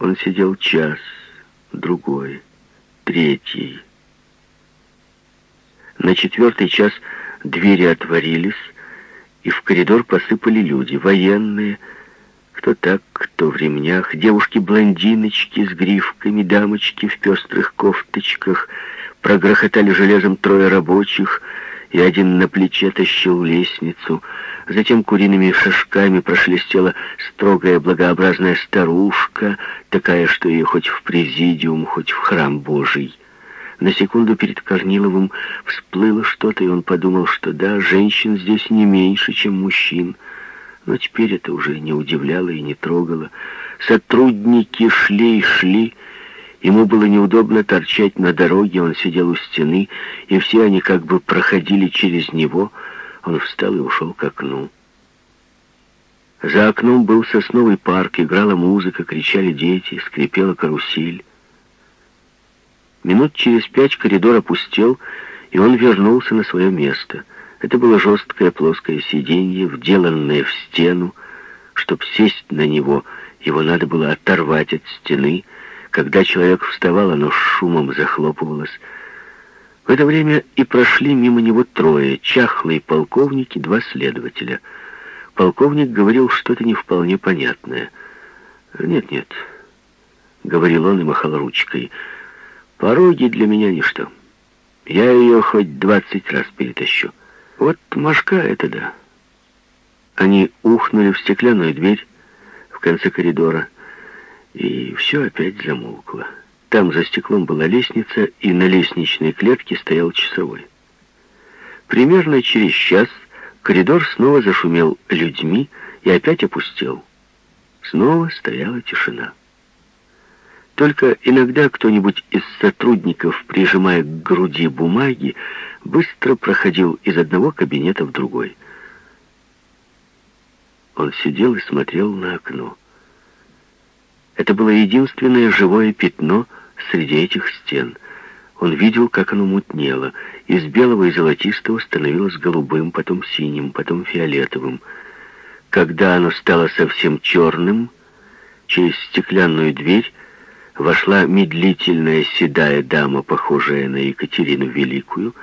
Он сидел час, другой, третий. На четвертый час двери отворились, и в коридор посыпали люди, военные, кто так, кто в ремнях, девушки-блондиночки с грифками, дамочки в пестрых кофточках, прогрохотали железом трое рабочих, и один на плече тащил лестницу. Затем куриными шажками прошелестела строгая благообразная старушка, такая, что ее хоть в президиум, хоть в храм Божий. На секунду перед Корниловым всплыло что-то, и он подумал, что да, женщин здесь не меньше, чем мужчин. Но теперь это уже не удивляло и не трогало. Сотрудники шли и шли. Ему было неудобно торчать на дороге, он сидел у стены, и все они как бы проходили через него. Он встал и ушел к окну. За окном был сосновый парк, играла музыка, кричали дети, скрипела карусель. Минут через пять коридор опустел, и он вернулся на свое место. Это было жесткое плоское сиденье, вделанное в стену. Чтоб сесть на него, его надо было оторвать от стены. Когда человек вставал, оно шумом захлопывалось. В это время и прошли мимо него трое, чахлые полковники, два следователя. Полковник говорил что-то не вполне понятное. «Нет-нет», — говорил он и махал ручкой, — Пороги для меня ничто. Я ее хоть двадцать раз перетащу. Вот мошка это да. Они ухнули в стеклянную дверь в конце коридора, и все опять замолкло. Там за стеклом была лестница, и на лестничной клетке стоял часовой. Примерно через час коридор снова зашумел людьми и опять опустел. Снова стояла тишина. Только иногда кто-нибудь из сотрудников, прижимая к груди бумаги, быстро проходил из одного кабинета в другой. Он сидел и смотрел на окно. Это было единственное живое пятно среди этих стен. Он видел, как оно мутнело. Из белого и золотистого становилось голубым, потом синим, потом фиолетовым. Когда оно стало совсем черным, через стеклянную дверь вошла медлительная седая дама, похожая на Екатерину Великую,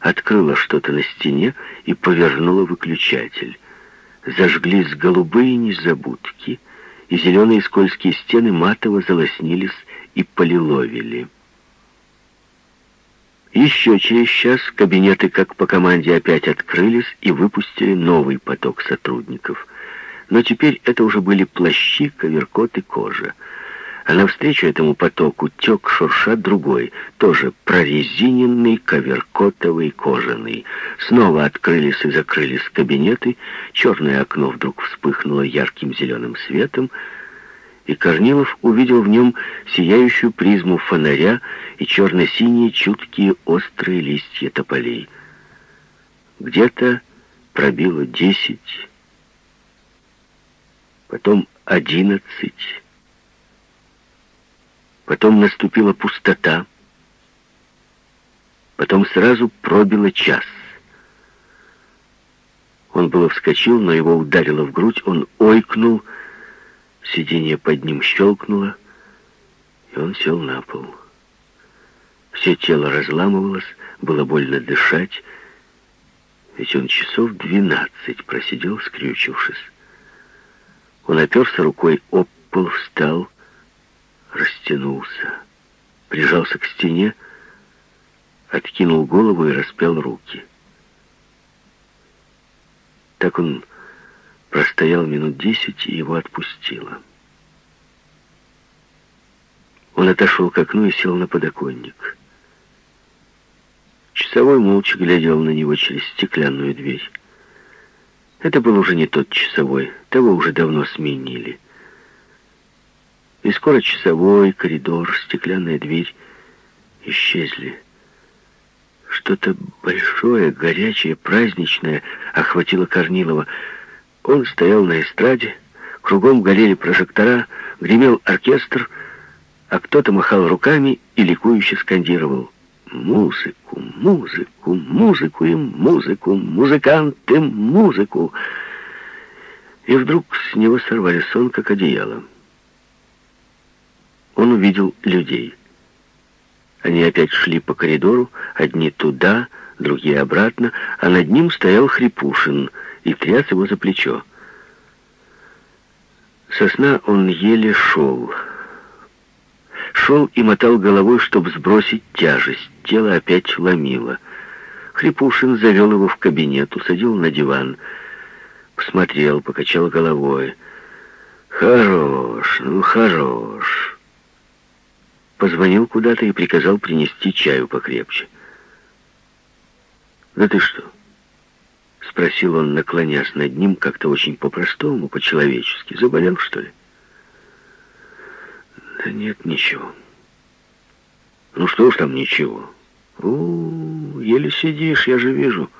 открыла что-то на стене и повернула выключатель. Зажглись голубые незабудки, и зеленые скользкие стены матово залоснились и полиловили. Еще через час кабинеты, как по команде, опять открылись и выпустили новый поток сотрудников. Но теперь это уже были плащи, коверкот и кожа а навстречу этому потоку тек шурша другой, тоже прорезиненный, коверкотовый, кожаный. Снова открылись и закрылись кабинеты, черное окно вдруг вспыхнуло ярким зеленым светом, и Корнилов увидел в нем сияющую призму фонаря и черно-синие чуткие острые листья тополей. Где-то пробило десять, потом одиннадцать, Потом наступила пустота. Потом сразу пробило час. Он было вскочил, но его ударило в грудь. Он ойкнул, сиденье под ним щелкнуло, и он сел на пол. Все тело разламывалось, было больно дышать, ведь он часов двенадцать просидел, скрючившись. Он оперся рукой об пол, встал, растянулся, прижался к стене, откинул голову и распял руки. Так он простоял минут десять, и его отпустило. Он отошел к окну и сел на подоконник. Часовой молча глядел на него через стеклянную дверь. Это был уже не тот часовой, того уже давно сменили. И скоро часовой, коридор, стеклянная дверь исчезли. Что-то большое, горячее, праздничное охватило Корнилова. Он стоял на эстраде, кругом горели прожектора, гремел оркестр, а кто-то махал руками и ликующе скандировал «Музыку, музыку, музыку и музыку, музыканты, музыку!» И вдруг с него сорвали сон, как одеяло. увидел людей. Они опять шли по коридору, одни туда, другие обратно, а над ним стоял Хрипушин и тряс его за плечо. Сосна он еле шел. Шел и мотал головой, чтобы сбросить тяжесть. Тело опять ломило. Хрипушин завел его в кабинет, усадил на диван. Посмотрел, покачал головой. «Хорош, ну хорош». Позвонил куда-то и приказал принести чаю покрепче. «Да ты что?» — спросил он, наклонясь над ним как-то очень по-простому, по-человечески. «Заболел, что ли?» «Да нет, ничего». «Ну что ж там ничего?» «У, еле сидишь, я же вижу».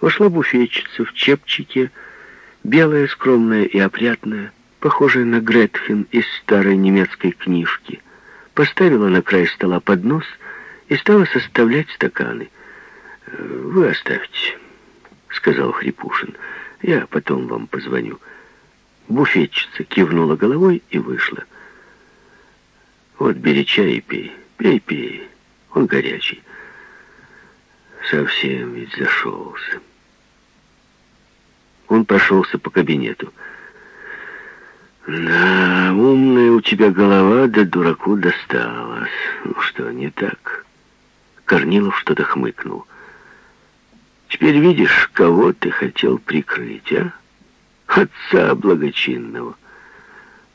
Вошла буфетчица в чепчике, белая, скромная и опрятная, похожая на Гретхен из старой немецкой книжки. Поставила на край стола поднос и стала составлять стаканы. «Вы оставьте», — сказал Хрипушин. «Я потом вам позвоню». Буфетчица кивнула головой и вышла. «Вот бери чай и пей. Пей, пей. Он горячий. Совсем ведь зашелся». Он прошелся по кабинету. «Да, умная у тебя голова, да дураку досталась. Ну что, не так?» Корнилов что-то хмыкнул. Теперь видишь, кого ты хотел прикрыть, а? Отца благочинного.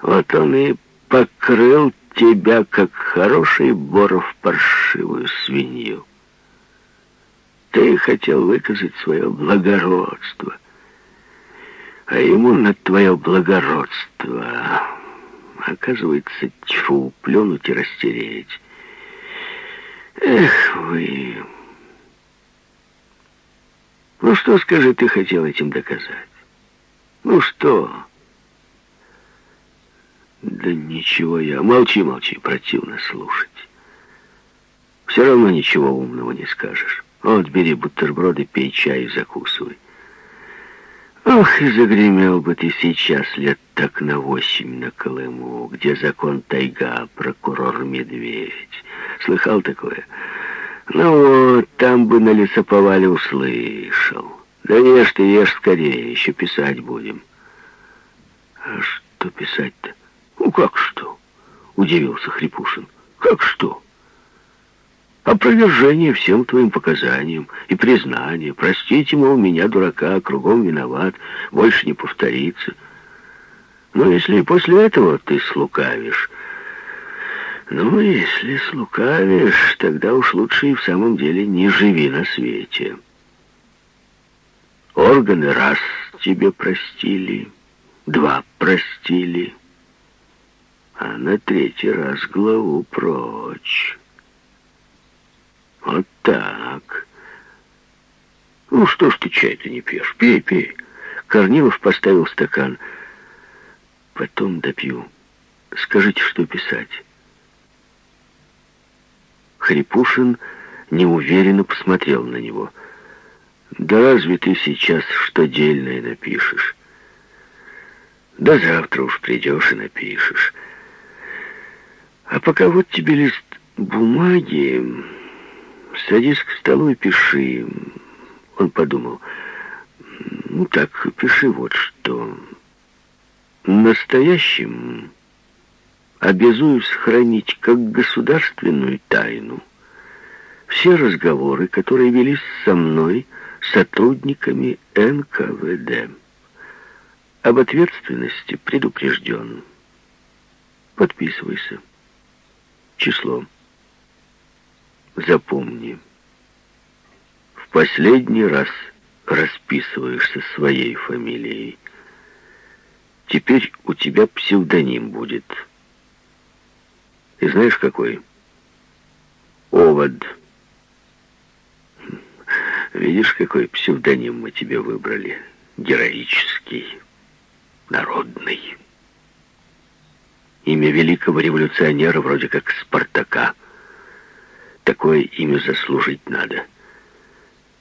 Вот он и покрыл тебя, как хороший боров паршивую свинью. Ты хотел выказать свое благородство, а ему на твое благородство, оказывается, тьфу, плюнуть и растереть. Эх вы... Ну что, скажи, ты хотел этим доказать? Ну что? Да ничего я... Молчи, молчи, противно слушать. Все равно ничего умного не скажешь. Вот, бери бутерброды, пей чай и закусывай. Ох, и загремел бы ты сейчас лет так на восемь на Колыму, где закон тайга, прокурор медведь. Слыхал такое? Ну вот, там бы на лесоповале услышал. Да ешь ты, ешь скорее, еще писать будем. А что писать-то? Ну как что? Удивился Хрипушин. Как что? Опровержение всем твоим показаниям и признание. Простите, мол, меня, дурака, кругом виноват, больше не повторится. Но если после этого ты слукавишь, ну, если слукавишь, тогда уж лучше и в самом деле не живи на свете. Органы раз тебе простили, два простили, а на третий раз главу прочь. Вот так. Ну, что ж ты чай-то не пьешь? Пей, пей. Корнилов поставил стакан. Потом допью. Скажите, что писать. Хрипушин неуверенно посмотрел на него. «Да разве ты сейчас что дельное напишешь? Да завтра уж придешь и напишешь. А пока вот тебе лист бумаги, садись к столу и пиши». Он подумал, «Ну так, пиши вот что. Настоящим...» обязуюсь хранить как государственную тайну все разговоры, которые велись со мной сотрудниками НКВД. Об ответственности предупрежден. Подписывайся. Число. Запомни. В последний раз расписываешься своей фамилией. Теперь у тебя псевдоним будет – и знаешь, какой? Овод. Видишь, какой псевдоним мы тебе выбрали? Героический, народный. Имя великого революционера вроде как Спартака. Такое имя заслужить надо.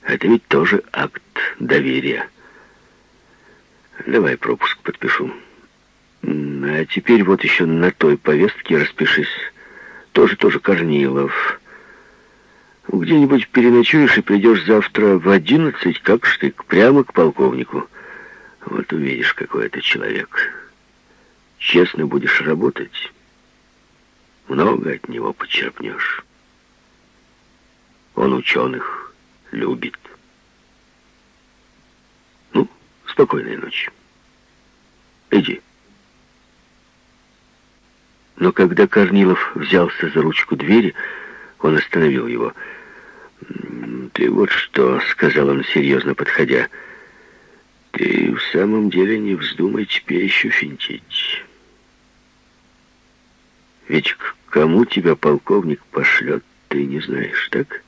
Это ведь тоже акт доверия. Давай пропуск подпишу. А теперь вот еще на той повестке распишись. Тоже-тоже Корнилов. Где-нибудь переночуешь и придешь завтра в одиннадцать, как штык, прямо к полковнику. Вот увидишь, какой это человек. Честно будешь работать, много от него почерпнешь. Он ученых любит. Ну, спокойной ночи. Иди. Но когда Корнилов взялся за ручку двери, он остановил его. «Ты вот что», — сказал он, серьезно подходя, — «ты в самом деле не вздумай теперь еще финтить. Ведь к кому тебя полковник пошлет, ты не знаешь, так?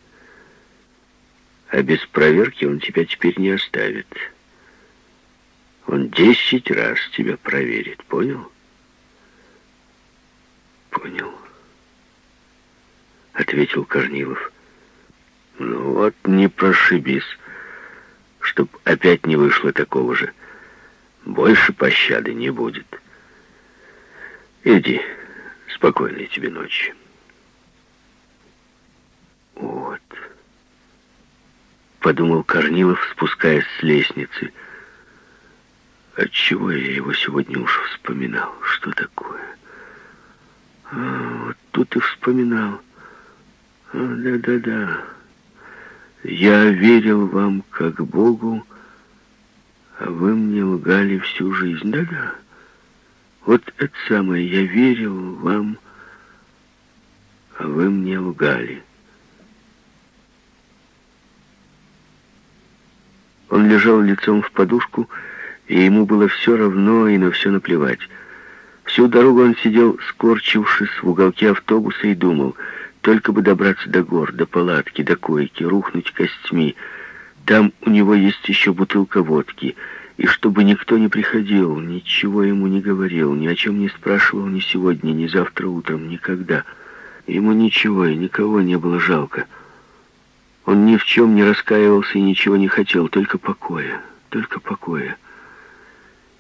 А без проверки он тебя теперь не оставит. Он десять раз тебя проверит, понял?» «Понял», — ответил Корнилов. Ну вот не прошибись, чтоб опять не вышло такого же. Больше пощады не будет. Иди, спокойной тебе ночи. Вот, подумал Корнилов, спускаясь с лестницы. Отчего я его сегодня уж вспоминал? Что такое? Вот тут и вспоминал. А, да-да-да. Я верил вам как Богу, а вы мне лгали всю жизнь. Да-да. Вот это самое, я верил вам, а вы мне лгали. Он лежал лицом в подушку, и ему было все равно и на все наплевать. Всю дорогу он сидел, скорчившись в уголке автобуса, и думал — только бы добраться до гор, до палатки, до койки, рухнуть костьми. Там у него есть еще бутылка водки. И чтобы никто не приходил, ничего ему не говорил, ни о чем не спрашивал ни сегодня, ни завтра утром, никогда. Ему ничего и никого не было жалко. Он ни в чем не раскаивался и ничего не хотел, только покоя, только покоя.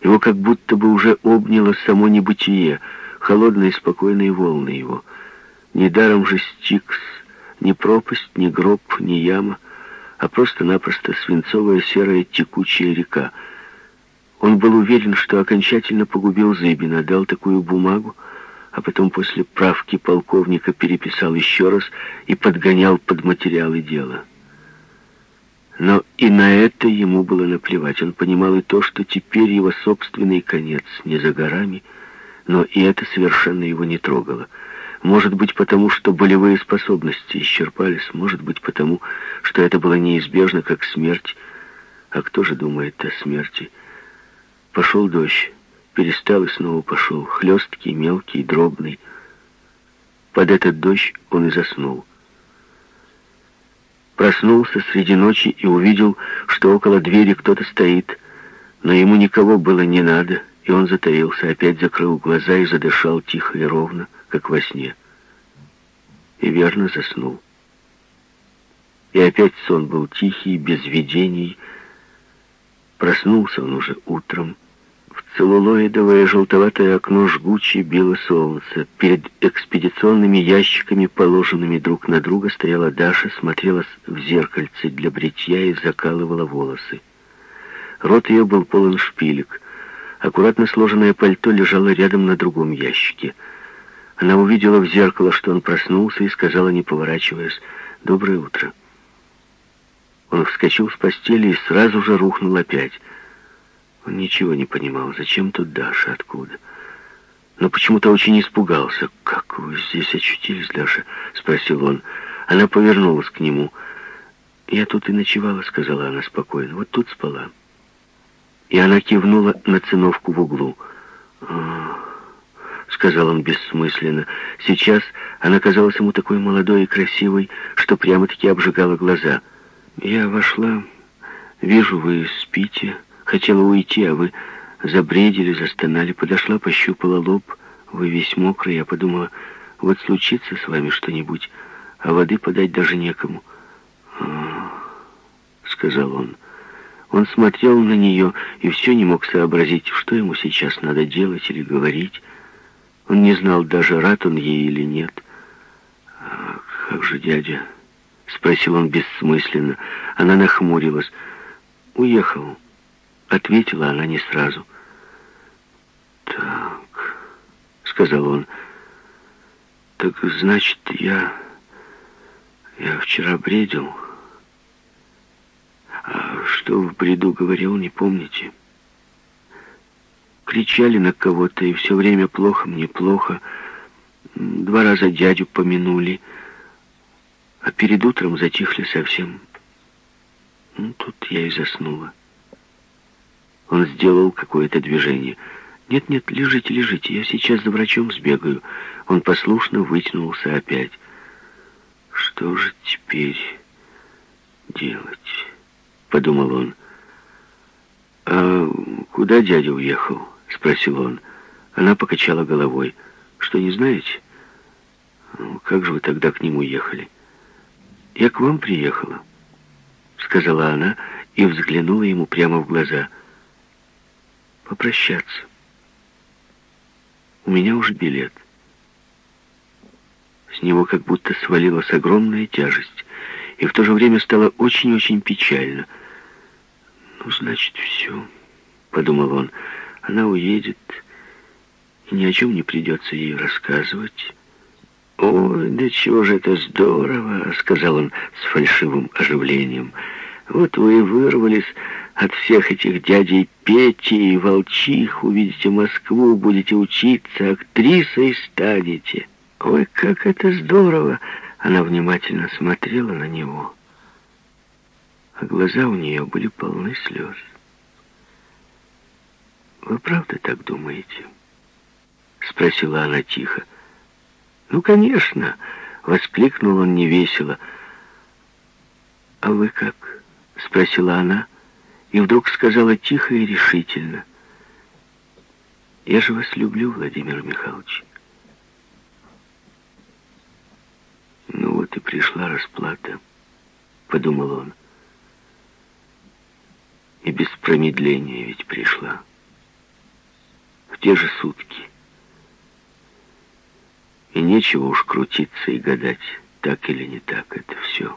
Его как будто бы уже обняло само небытие, холодные спокойные волны его — Недаром же Стикс, ни пропасть, ни гроб, ни яма, а просто-напросто свинцовая серая текучая река. Он был уверен, что окончательно погубил Зыбина, дал такую бумагу, а потом после правки полковника переписал еще раз и подгонял под материалы дела. Но и на это ему было наплевать. Он понимал и то, что теперь его собственный конец не за горами, но и это совершенно его не трогало — может быть, потому что болевые способности исчерпались, может быть, потому что это было неизбежно, как смерть. А кто же думает о смерти? Пошел дождь, перестал и снова пошел, хлесткий, мелкий, дробный. Под этот дождь он и заснул. Проснулся среди ночи и увидел, что около двери кто-то стоит, но ему никого было не надо, и он затаился, опять закрыл глаза и задышал тихо и ровно как во сне. И верно заснул. И опять сон был тихий, без видений. Проснулся он уже утром. Целлулоидовое желтоватое окно жгуче било солнце. Перед экспедиционными ящиками, положенными друг на друга, стояла Даша, смотрелась в зеркальце для бритья и закалывала волосы. Рот ее был полон шпилек. Аккуратно сложенное пальто лежало рядом на другом ящике — она увидела в зеркало, что он проснулся, и сказала, не поворачиваясь, «Доброе утро». Он вскочил с постели и сразу же рухнул опять. Он ничего не понимал, зачем тут Даша, откуда. Но почему-то очень испугался. «Как вы здесь очутились, Даша?» — спросил он. Она повернулась к нему. «Я тут и ночевала», — сказала она спокойно. «Вот тут спала». И она кивнула на циновку в углу. «Ах...» — сказал он бессмысленно. Сейчас она казалась ему такой молодой и красивой, что прямо-таки обжигала глаза. «Я вошла. Вижу, вы спите. Хотела уйти, а вы забредили, застонали. Подошла, пощупала лоб. Вы весь мокрый. Я подумала, вот случится с вами что-нибудь, а воды подать даже некому». «А, сказал он. Он смотрел на нее и все не мог сообразить, что ему сейчас надо делать или говорить. Он не знал даже, рад он ей или нет. «А как же дядя?» — спросил он бессмысленно. Она нахмурилась. «Уехал», — ответила она не сразу. «Так», — сказал он, — «так значит, я... я вчера бредил». А что в бреду говорил, не помните? Кричали на кого-то, и все время плохо мне, плохо. Два раза дядю помянули, а перед утром затихли совсем. Ну, тут я и заснула. Он сделал какое-то движение. «Нет-нет, лежите, лежите, я сейчас за врачом сбегаю». Он послушно вытянулся опять. «Что же теперь делать?» — подумал он. «А куда дядя уехал?» — спросил он. Она покачала головой. «Что, не знаете?» «Ну, «Как же вы тогда к нему ехали?» «Я к вам приехала», — сказала она и взглянула ему прямо в глаза. «Попрощаться. У меня уже билет». С него как будто свалилась огромная тяжесть, и в то же время стало очень-очень печально — «Ну, значит, все», — подумал он. «Она уедет, и ни о чем не придется ей рассказывать». «Ой, да чего же это здорово!» — сказал он с фальшивым оживлением. «Вот вы и вырвались от всех этих дядей Пети и Волчих, увидите Москву, будете учиться, актрисой станете. Ой, как это здорово!» Она внимательно смотрела на него а глаза у нее были полны слез. «Вы правда так думаете?» — спросила она тихо. «Ну, конечно!» — воскликнул он невесело. «А вы как?» — спросила она, и вдруг сказала тихо и решительно. «Я же вас люблю, Владимир Михайлович». «Ну вот и пришла расплата», — подумал он. И без промедления ведь пришла. В те же сутки. И нечего уж крутиться и гадать, так или не так, это все.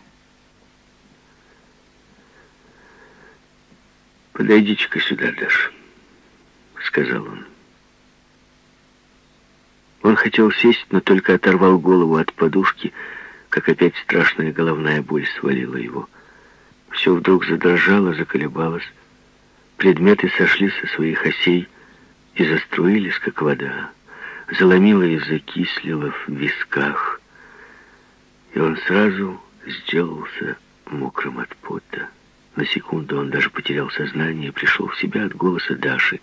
«Подойдите-ка сюда, Даша», — сказал он. Он хотел сесть, но только оторвал голову от подушки, как опять страшная головная боль свалила его. Все вдруг задрожало, заколебалось. Предметы сошли со своих осей и заструились, как вода. Заломило языки, слило в висках. И он сразу сделался мокрым от пота. На секунду он даже потерял сознание, пришел в себя от голоса Даши.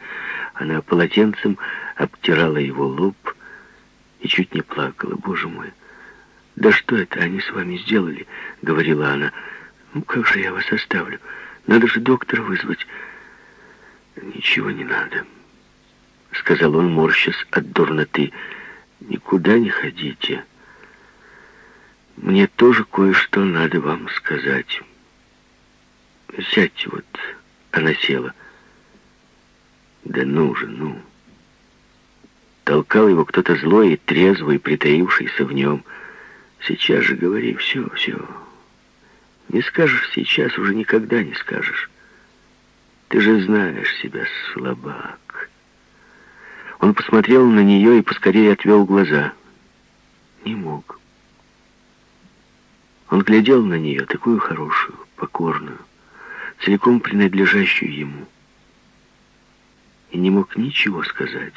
Она полотенцем обтирала его лоб и чуть не плакала. «Боже мой, да что это они с вами сделали?» — говорила она. «Ну как же я вас оставлю? Надо же доктора вызвать». «Ничего не надо», — сказал он, морщась от дурноты. «Никуда не ходите. Мне тоже кое-что надо вам сказать. Сядьте вот». Она села. «Да ну же, ну!» Толкал его кто-то злой и трезвый, притаившийся в нем. «Сейчас же говори, все, все. Не скажешь сейчас, уже никогда не скажешь». Ты же знаешь себя, слабак. Он посмотрел на нее и поскорее отвел глаза. Не мог. Он глядел на нее, такую хорошую, покорную, целиком принадлежащую ему. И не мог ничего сказать.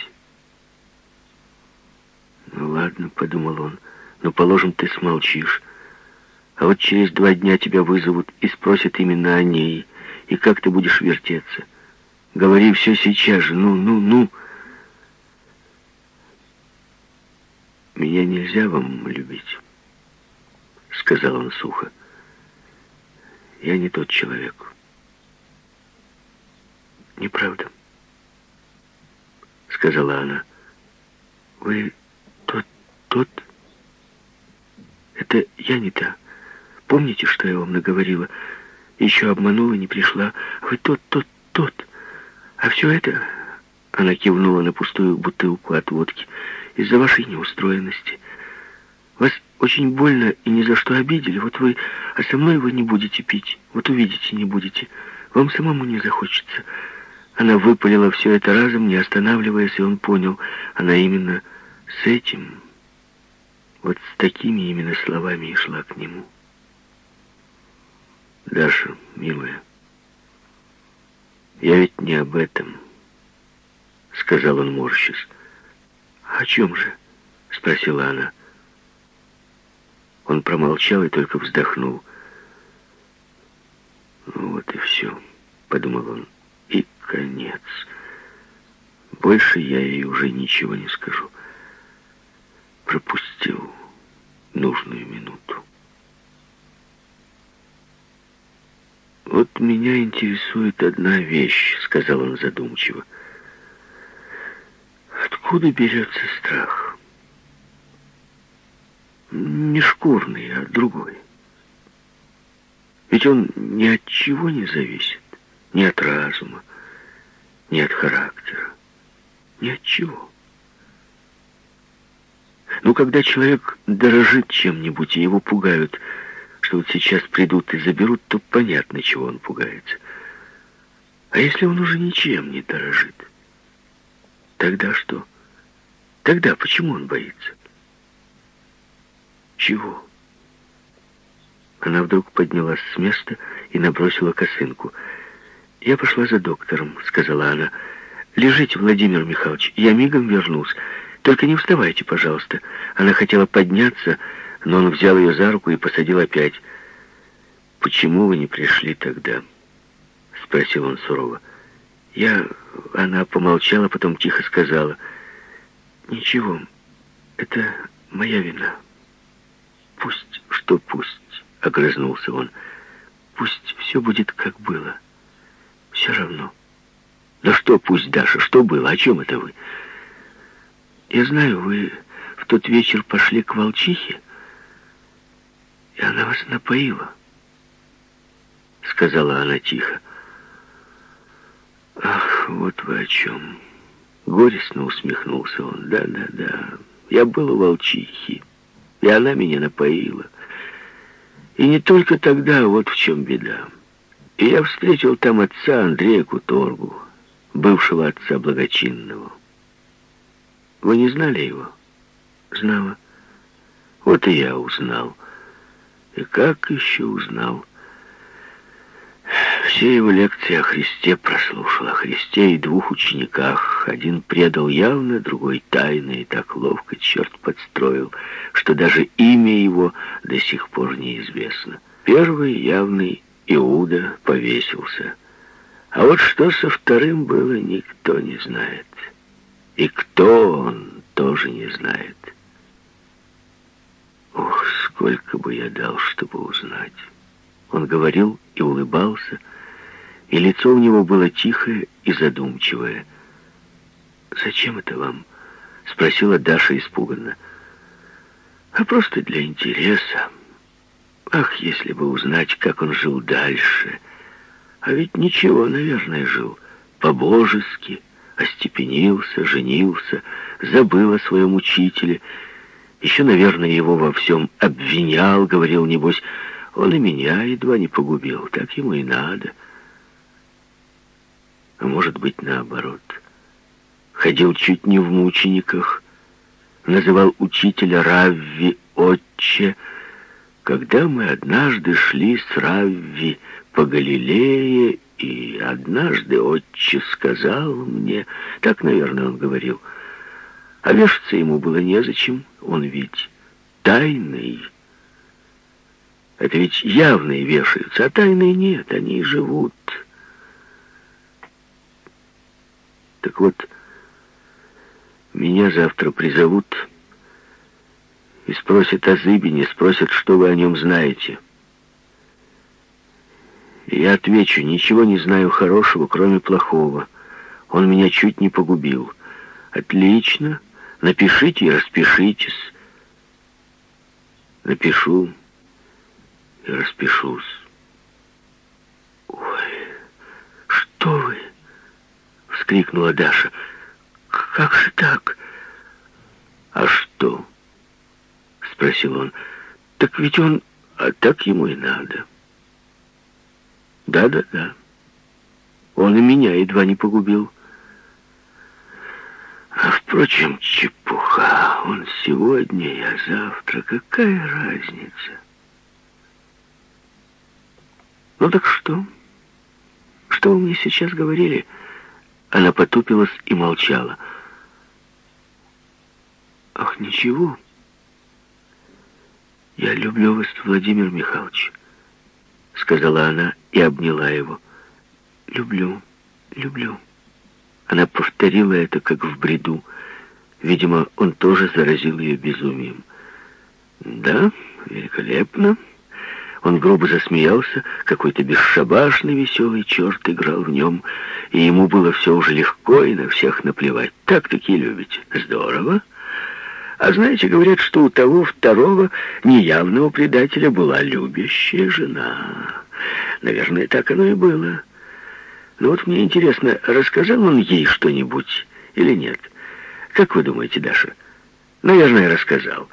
«Ну ладно», — подумал он, — «но, положим, ты смолчишь. А вот через два дня тебя вызовут и спросят именно о ней» и как ты будешь вертеться. Говори все сейчас же, ну, ну, ну. Меня нельзя вам любить, сказал он сухо. Я не тот человек. Неправда, сказала она. Вы тот, тот? Это я не та. Помните, что я вам наговорила? Еще обманула, не пришла. Вы тот, тот, тот. А все это... Она кивнула на пустую бутылку от водки. Из-за вашей неустроенности. Вас очень больно и ни за что обидели. Вот вы... А со мной вы не будете пить. Вот увидите, не будете. Вам самому не захочется. Она выпалила все это разом, не останавливаясь, и он понял. Она именно с этим, вот с такими именно словами и шла к нему. Даша, милая, я ведь не об этом, сказал он, морщись. О чем же? Спросила она. Он промолчал и только вздохнул. «Ну вот и все», — подумал он. «И конец. Больше я ей уже ничего не скажу. Пропустил нужную минуту». «Вот меня интересует одна вещь», — сказал он задумчиво. «Откуда берется страх?» Не шкурный, а другой. Ведь он ни от чего не зависит. Ни от разума, ни от характера. Ни от чего. Но когда человек дорожит чем-нибудь, и его пугают, что вот сейчас придут и заберут, то понятно, чего он пугается. А если он уже ничем не дорожит? Тогда что? Тогда почему он боится? Чего? Она вдруг поднялась с места и набросила косынку. «Я пошла за доктором», — сказала она. «Лежите, Владимир Михайлович, я мигом вернусь. Только не вставайте, пожалуйста». Она хотела подняться, но он взял ее за руку и посадил опять. «Почему вы не пришли тогда?» — спросил он сурово. «Я...» — она помолчала, потом тихо сказала. «Ничего, это моя вина». «Пусть, что пусть», — огрызнулся он. «Пусть все будет, как было. Все равно». «Да что пусть, Даша, что было? О чем это вы?» «Я знаю, вы в тот вечер пошли к волчихе, и она вас напоила», — сказала она тихо. «Ах, вот вы о чем!» Горестно усмехнулся он. «Да-да-да, я был у волчихи» и она меня напоила. И не только тогда, вот в чем беда. И я встретил там отца Андрея Куторгу, бывшего отца благочинного. Вы не знали его? Знала. Вот и я узнал. И как еще узнал? Все его лекции о Христе прослушал, о Христе и двух учениках. Один предал явно, другой тайно, и так ловко черт подстроил, что даже имя его до сих пор неизвестно. Первый явный Иуда повесился. А вот что со вторым было, никто не знает. И кто он, тоже не знает. Ох, сколько бы я дал, чтобы узнать. Он говорил и улыбался, и лицо у него было тихое и задумчивое. «Зачем это вам?» — спросила Даша испуганно. «А просто для интереса. Ах, если бы узнать, как он жил дальше. А ведь ничего, наверное, жил. По-божески, остепенился, женился, забыл о своем учителе. Еще, наверное, его во всем обвинял, говорил, небось, он и меня едва не погубил, так ему и надо» а может быть наоборот. Ходил чуть не в мучениках, называл учителя Равви отче. Когда мы однажды шли с Равви по Галилее, и однажды отче сказал мне, так, наверное, он говорил, а вешаться ему было незачем, он ведь тайный. Это ведь явные вешаются, а тайные нет, они живут. Так вот, меня завтра призовут и спросят о Зыбине, спросят, что вы о нем знаете. Я отвечу, ничего не знаю хорошего, кроме плохого. Он меня чуть не погубил. Отлично, напишите и распишитесь. Напишу и распишусь. что вы!» — вскрикнула Даша. «Как же так?» «А что?» — спросил он. «Так ведь он... А так ему и надо». «Да-да-да. Он и меня едва не погубил». А, впрочем, чепуха. Он сегодня, я завтра. Какая разница? Ну так что? Что вы мне сейчас говорили? Она потупилась и молчала. Ах, ничего. Я люблю вас, Владимир Михайлович, сказала она и обняла его. Люблю, люблю. Она повторила это, как в бреду. Видимо, он тоже заразил ее безумием. «Да, великолепно». Он грубо засмеялся, какой-то бесшабашный веселый черт играл в нем, и ему было все уже легко и на всех наплевать. Так-таки любите. Здорово. А знаете, говорят, что у того второго неявного предателя была любящая жена. Наверное, так оно и было. Но вот мне интересно, рассказал он ей что-нибудь или нет? Как вы думаете, Даша? Наверное, рассказал.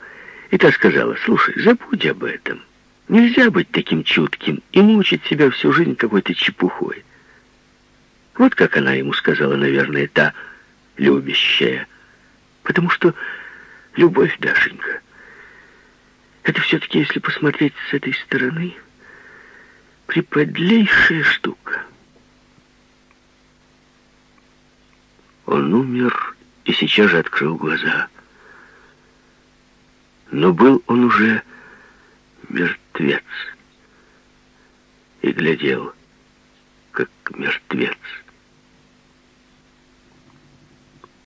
И та сказала, слушай, забудь об этом. Нельзя быть таким чутким и мучить себя всю жизнь какой-то чепухой. Вот как она ему сказала, наверное, та любящая. Потому что любовь, Дашенька, это все-таки, если посмотреть с этой стороны, приподлейшая штука. Он умер и сейчас же открыл глаза. Но был он уже мертвец и глядел, как мертвец.